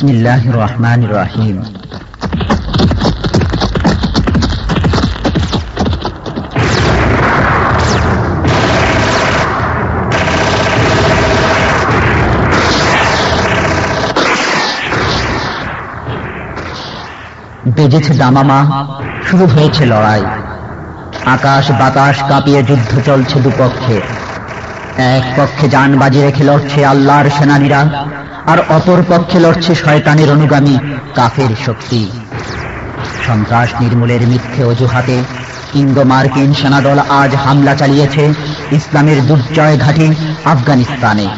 বিসমিল্লাহ রহমান রাহিম বেজেছে দামামা শুরু হয়েছে লড়াই। আকাশ বাতাস কাঁপিয়ে যুদ্ধ চলছে দুপক্ষে। এক পক্ষে যান বাজি রেখে লড়ছে আল্লাহর সেনানীরা, আর অপর পক্ষে লড়ছে শয়তানের অনুগামী কাফের শক্তি। সন্ত্রাস নির্মূলের মিথ্যে অজুহাতে ইন্দো মার্কিন সেনাদল আজ হামলা চালিয়েছে ইসলামের দুর্জয় ঘাঁটি আফগানিস্তানে।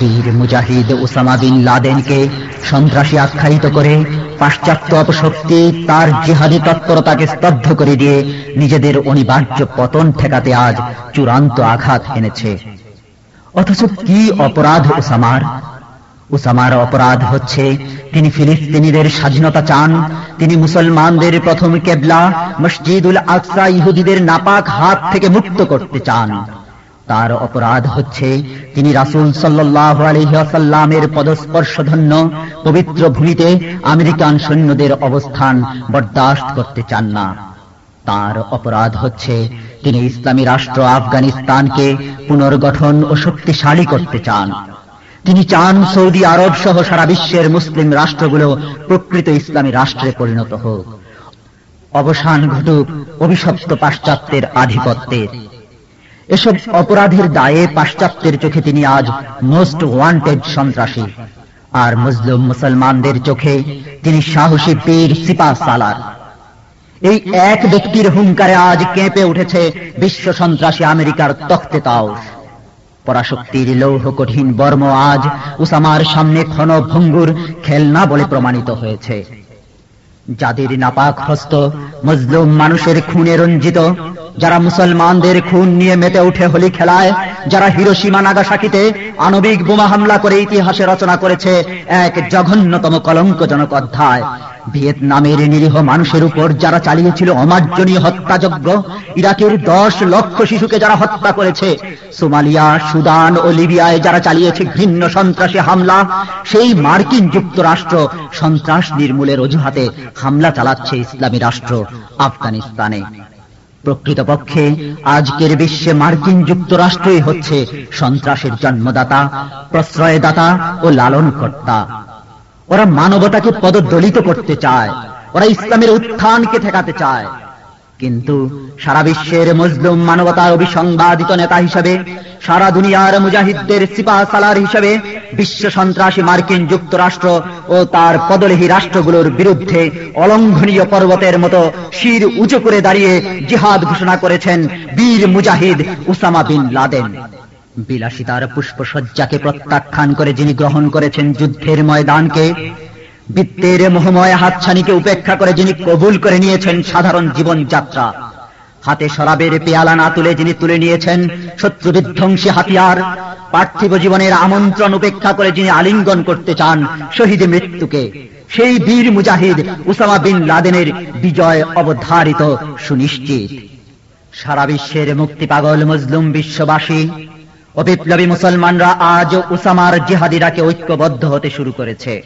বীর মুজাহিদ ওসামা বিন লাদেনকে সন্ত্রাসী আখ্যায়িত করে পাশ্চাত্য অপশক্তি তার জিহাদি তৎপরতাকে স্তব্ধ করে দিয়ে নিজেদের অনিবার্য পতন ঠেকাতে আজ চূড়ান্ত আঘাত এনেছে। অথচ কি অপরাধ ওসামার? উসামার অপরাধ হচ্ছে, তিনি ফিলিস্তিনিদের স্বাধীনতা চান, তিনি মুসলমানদের প্রথম কেবলা, মসজিদুল আকসা ইহুদিদের নাপাক হাত থেকে মুক্ত করতে চান। তার অপরাধ হচ্ছে, তিনি রাসুল সাল্লাহ আলহিহাসাল্লামের পদস্পর্শধন্য পবিত্র ভূমিতে আমেরিকান সৈন্যদের অবস্থান বরদাস্ত করতে চান না। তার অপরাধ হচ্ছে, তিনি ইসলামী রাষ্ট্র আফগানিস্তানকে পুনর্গঠন ও শক্তিশালী করতে চান। তিনি চান সৌদি আরব সহ সারা বিশ্বের মুসলিম রাষ্ট্রগুলো প্রকৃত ইসলামী রাষ্ট্রে পরিণত হোক। অবসান ঘটুক অভিশপ্ত পাশ্চাত্যের আধিপত্যের। এসব অপরাধের দায়ে পাশ্চাত্যের চোখে তিনি আজ মোস্ট ওয়ান্টেড সন্ত্রাসী। আর মুসলিম মুসলমানদের চোখে তিনি সাহসী পীর সিপা সালার। এই এক ব্যক্তির হুঙ্কারে আজ কেঁপে উঠেছে বিশ্ব সন্ত্রাসী আমেরিকার তখতে তাওস। পরাশক্তির লৌহ কঠিন বর্ম আজ উসামার সামনে ক্ষণ ভঙ্গুর খেলনা বলে প্রমাণিত হয়েছে। যাদের নাপাক হস্ত মজলুম মানুষের খুনে রঞ্জিত, যারা মুসলমানদের খুন নিয়ে মেতে উঠে হোলি খেলায়, যারা হিরোসীমা নাগাসাকিতে আণবিক বোমা হামলা করে ইতিহাসে রচনা করেছে এক জঘন্যতম কলঙ্কজনক অধ্যায়। ভিয়েতনামের নিরীহ মানুষের উপর যারা চালিয়েছিল অমার্জনীয় হত্যাযজ্ঞ, ইরাকের দশ লক্ষ শিশুকে যারা হত্যা করেছে, সোমালিয়া, সুদান ও লিবিয়ায় যারা চালিয়েছে ঘৃণ্য সন্ত্রাসী হামলা, সেই মার্কিন যুক্তরাষ্ট্র সন্ত্রাস নির্মূলের অজুহাতে হামলা চালাচ্ছে ইসলামী রাষ্ট্র আফগানিস্তানে। প্রকৃতপক্ষে আজকের বিশ্বে মার্কিন যুক্তরাষ্ট্রই হচ্ছে সন্ত্রাসের জন্মদাতা, প্রশ্রয়দাতা ও লালনকর্তা। ওরা মানবতাকে পদদলিত করতে চায়। ওরা ইসলামের উত্থানকে ঠেকাতে চায়। কিন্তু সারা বিশ্বের মজলুম মানবতার অভিসংবাদিত নেতা হিসেবে, সারা দুনিয়ার মুজাহিদদের সিপা সালার হিসেবে, বিশ্ব সন্ত্রাসী মার্কিন যুক্তরাষ্ট্র ও তার পদলেহী রাষ্ট্রগুলোর বিরুদ্ধে অলঙ্ঘনীয় পর্বতের মতো শির উঁচু করে দাঁড়িয়ে জিহাদ ঘোষণা করেছেন বীর মুজাহিদ উসামা বিন লাদেন। বিলাসিতার পুষ্পসজ্জাকে প্রত্যাখ্যান করে যিনি গ্রহণ করেছেন যুদ্ধের ময়দানকে, বৃত্তের মোহময় হাতছানিকে উপেক্ষা করে যিনি কবুল করে নিয়েছেন সাধারণ জীবনযাত্রা। হাতে শরাবের পেয়ালা না তুলে যিনি তুলে নিয়েছেন শত্রু বিধ্বংসী হাতিয়ার, পার্থিব জীবনের আমন্ত্রণ উপেক্ষা করে যিনি আলিঙ্গন করতে চান শহীদ মৃত্যুকে, সেই বীর মুজাহিদ উসামা বিন লাদেনের বিজয় অবধারিত সুনিশ্চিত। সারা বিশ্বের মুক্তি পাগল মজলুম বিশ্ববাসী ও বিপ্লবী মুসলমানরা আজ উসামার জিহাদিরাকে ঐক্যবদ্ধ হতে শুরু করেছে।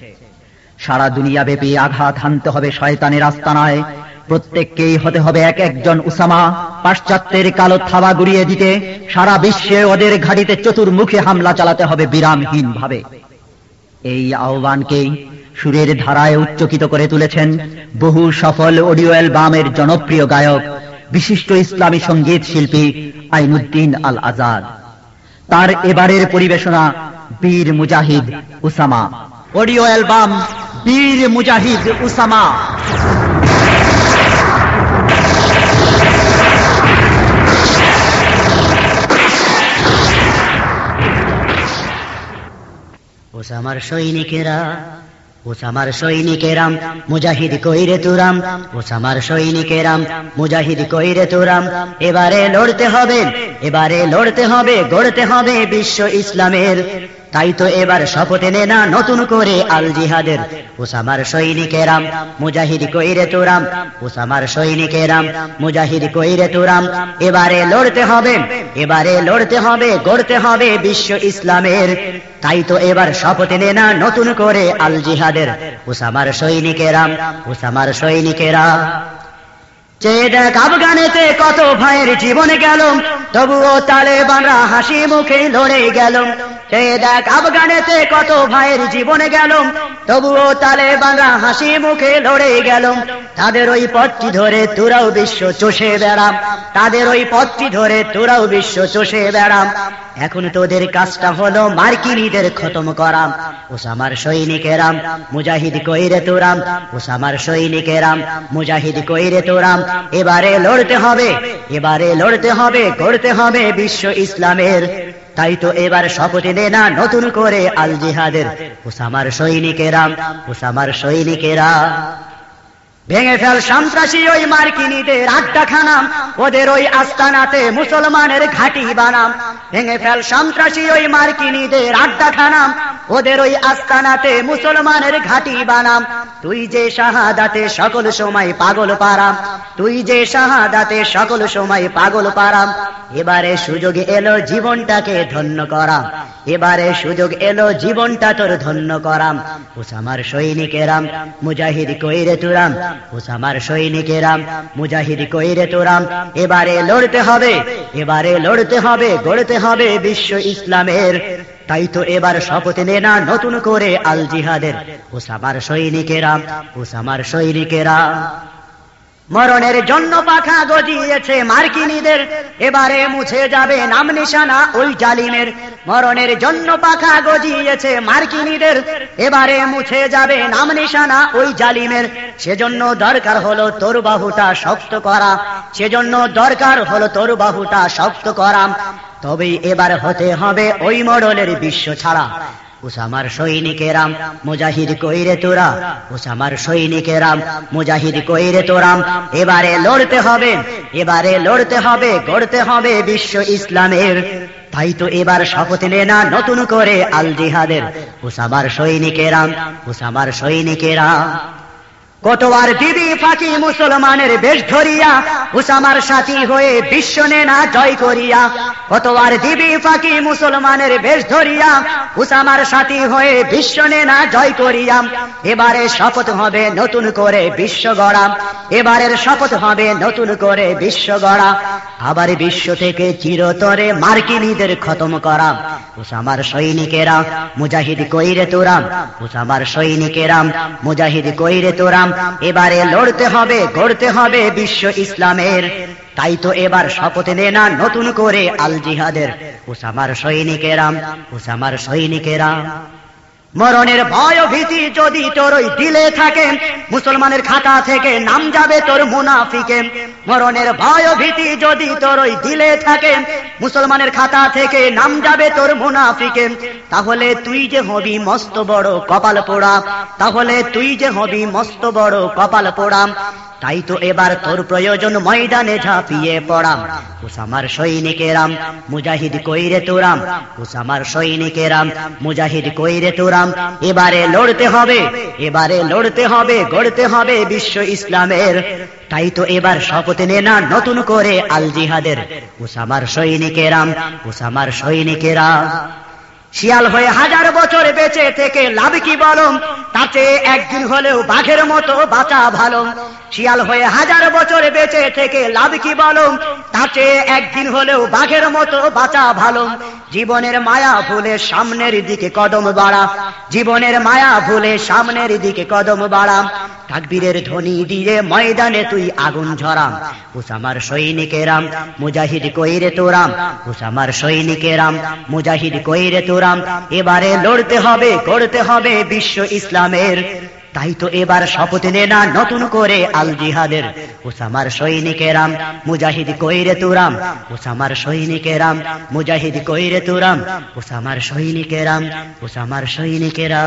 সারা দুনিয়া ব্যাপী আঘাত হানতে হবে শয়তানের আস্তানায়। প্রত্যেককেই হতে হবে এক একজন উসামা। পাশ্চাত্যের কালো থাবা গুড়িয়ে দিতে সারা বিশ্বে ওদের ঘাটিতে চতুর্মুখী হামলা চালাতে হবে বিরামহীন ভাবে এই আহ্বানকেই সুরের ধারায় উচ্চকিত করে তুলেছেন বহু সফল অডিও অ্যালবামের জনপ্রিয় গায়ক, বিশিষ্ট ইসলামী সংগীত শিল্পী আইনুদ্দিন আল আজাদ তার এবারের পরিবেশনা বীর মুজাহিদ উসামা। অডিও অ্যালবাম বীর মুজাহিদ উসামা। ওসামার সৈনিকেরা ওসামার সৈনিকেরাম, মুজাহিদ কইরে তুরাম। ওসামার সৈনিকেরাম, মুজাহিদ কইরে তুরাম। এবারে লড়তে হবে, এবারে লড়তে হবে, গড়তে হবে বিশ্ব ইসলামের। তাই তো এবার শপথ নে নতুন করে আল জিহাদের ওসামার সৈনিকেরাম মুজাহিদ কইরে তোরাম ওসামার সৈনিকেরাম মুজাহিদ কইরে তোরাম এবারে লড়তে হবে, এবারে লড়তে হবে, গড়তে হবে বিশ্ব ইসলামের। তাই তো এবার শপথ না নতুন করে আল জিহাদের ওসামার সৈনিকেরাম ওসামার সৈনিকেরা চেয়ে দেখ আফগানেতে কত ভাইয়ের জীবন গেল, তবুও তালেবানরা হাসি মুখে লড়ে গেল। চেয়ে দেখ আফগানেতে কত ভাইয়ের গেল, তবুও তালেবানরা হাসি মুখে লড়ে গেল। তাদের ওই পথটি ধরে তোরাও বিশ্ব চষে বেড়াম, তাদের ওই পথটি ধরে তোরাও বিশ্ব চষে বেড়াম। এখন তোদের কাজটা হলো মার্কিনীদের খতম করাম ওসামার সৈনিকেরাম মুজাহিদ কইরে তোরাম ওসামার সৈনিকেরাম মুজাহিদ কইরে তোরাম এবারে লড়তে হবে, এবারে লড়তে হবে, গড়তে হবে বিশ্ব ইসলামের। তাই তো এবার শপথ নে না নতুন করে আল জিহাদের। ওসামার সৈনিকেরাম ওসামার সৈনিকেরা ভেঙে ফেল সন্ত্রাসী ওই মার্কিনীদের আড্ডা খানাম ওদের ওই আস্তানাতে মুসলমানের ঘাটি বানাম। ভেঙে ফেল সন্ত্রাসী ওই মার্কিনীদের আড্ডা খানাম ওদের ওই আস্তানাতে মুসলমানের ঘাটি বানাম। তুই যে শাহাদাতে সকল সময় পাগল পারাম, তুই যে শাহাদাতে সকল সময় পাগল পারাম, এবারে সুযোগ এলো জীবনটাকে ধন্য করাম। এবারে সুযোগ এলো জীবনটা তোর ধন্য করাম। ওসামার সৈনিকেরাম, মুজাহিদ কইরে তুরাম ওসামার সৈনিকেরাম, মুজাহিদ কইরে তোরাম, এবারে লড়তে হবে, এবারে লড়তে হবে, গড়তে হবে বিশ্ব ইসলামের। তাই তো এবার শপথ নে না নতুন করে আল জিহাদের। ওসামার সৈনিকেরাম, ওসামার সৈনিকেরা মরণের জন্য পাখা গজিয়েছে মার্কিনীদের। এবারে মুছে যাবে নাম নিশানা ওই জালিমের। মরণের জন্য পাখা গজিয়েছে মার্কিনীদের। এবারে মুছে যাবে নাম নিশানা ওই জালিমের। সেজন্য দরকার হলো তোর বাহুটা শক্ত করা। সেজন্য দরকার হলো তোর বাহুটা শক্ত করা। তবে এবার হতে হবে ওই মরণের বিশ্ব ছাড়া। উসামার সৈনিকেরাম মুজাহিদ কইরে তোরা। উসামার সৈনিকেরাম মুজাহিদ কইরে তোরাম এবারে লড়তে হবে, এবারে লড়তে হবে, গড়তে হবে বিশ্ব ইসলামের। তাই তো এবার শপথ নে না নতুন করে আল জিহাদের। উসামার সৈনিকেরাম উসামার সৈনিকেরা কতবার দিবি ফাঁকি মুসলমানের বেশ ধরিয়া উসামার সাথী হয়ে বিশ্ব নেনা জয় করিয়া, কতবার দিবি ফাঁকি মুসলমানের বেশ ধরিয়া উসামার সাথী হয়ে বিশ্ব নেনা জয় করিয়া, এবারে শপথ হবে নতুন করে বিশ্ব গড়া, এবারের শপথ হবে নতুন করে বিশ্ব গড়া, আবার বিশ্ব থেকে চিরতরে মার্কিনীদের খতম করা উসামার সৈনিকেরা মুজাহিদ কইরে তোরাম উসামার সৈনিকেরাম মুজাহিদ কইরে তোরাম এবারে লড়তে হবে, গড়তে হবে বিশ্ব ইসলামের। তাই তো এবার শপথ নে না নতুন করে আল জিহাদের। উসামার সৈনিকেরাম উসামার সৈনিকেরাম মরণের ভয় ভীতি যদি তোর ওই দিলে থাকে, মুসলমানের খাতা থেকে নাম যাবে তোর মুনাফিকে। মরণের ভয় ভীতি যদি তোর ওই দিলে থাকে, মুসলমানের খাতা থেকে নাম যাবে তোর মুনাফিকে। তাহলে তুই যে হবি মস্ত বড় কপাল পোড়া, তাহলে তুই যে হবি মস্ত বড় কপাল পোড়া। তাই তো এবার তোর প্রয়োজন ময়দানে ঝাঁপিয়ে পড়াম। উসামার সৈনিকেরাম, মুজাহিদ কইরে তোরাম? উসামার সৈনিকেরাম, মুজাহিদ কইরে তোরাম? এবারে লড়তে হবে, এবারে লড়তে হবে, গড়তে হবে বিশ্ব ইসলামের। তাই তো এবার শপথ নে না নতুন করে আল জিহাদের। উসামার সৈনিকেরাম উসামার সৈনিকেরা। শিয়াল হয়ে হাজার বছর বেঁচে থেকে লাভ কি বলো? তাতে একদিন হলেও বাঘের মতো বাঁচা ভালো। শিয়াল হয়ে হাজার বছর বেঁচে থেকে লাভ কি বলো? তাতে একদিন হলেও বাঘের মতো বাঁচা ভালো। জীবনের মায়া ভুলে সামনের দিকে কদম বাড়া। জীবনের মায়া ভুলে সামনের দিকে কদম বাড়া। তাকবীরের ধ্বনি দিয়ে ময়দানে তুই আগুন ঝরাম উসামার সৈনিকেরাম মুজাহিদ কইরে তোরাম উসামার সৈনিকেরাম মুজাহিদ কইরে তোরাম এবারে লড়তে হবে করতে হবে বিশ্ব ইসলামের তাই তো এবার শপথ নে না নতুন করে আল জিহাদের। উসামার সৈনিকেরাম, মুজাহিদ কইরে তুরাম। উসামার সৈনিকেরাম, মুজাহিদ কইরে তুরাম। উসামার সৈনিকেরাম, ওসামার সৈনিকেরা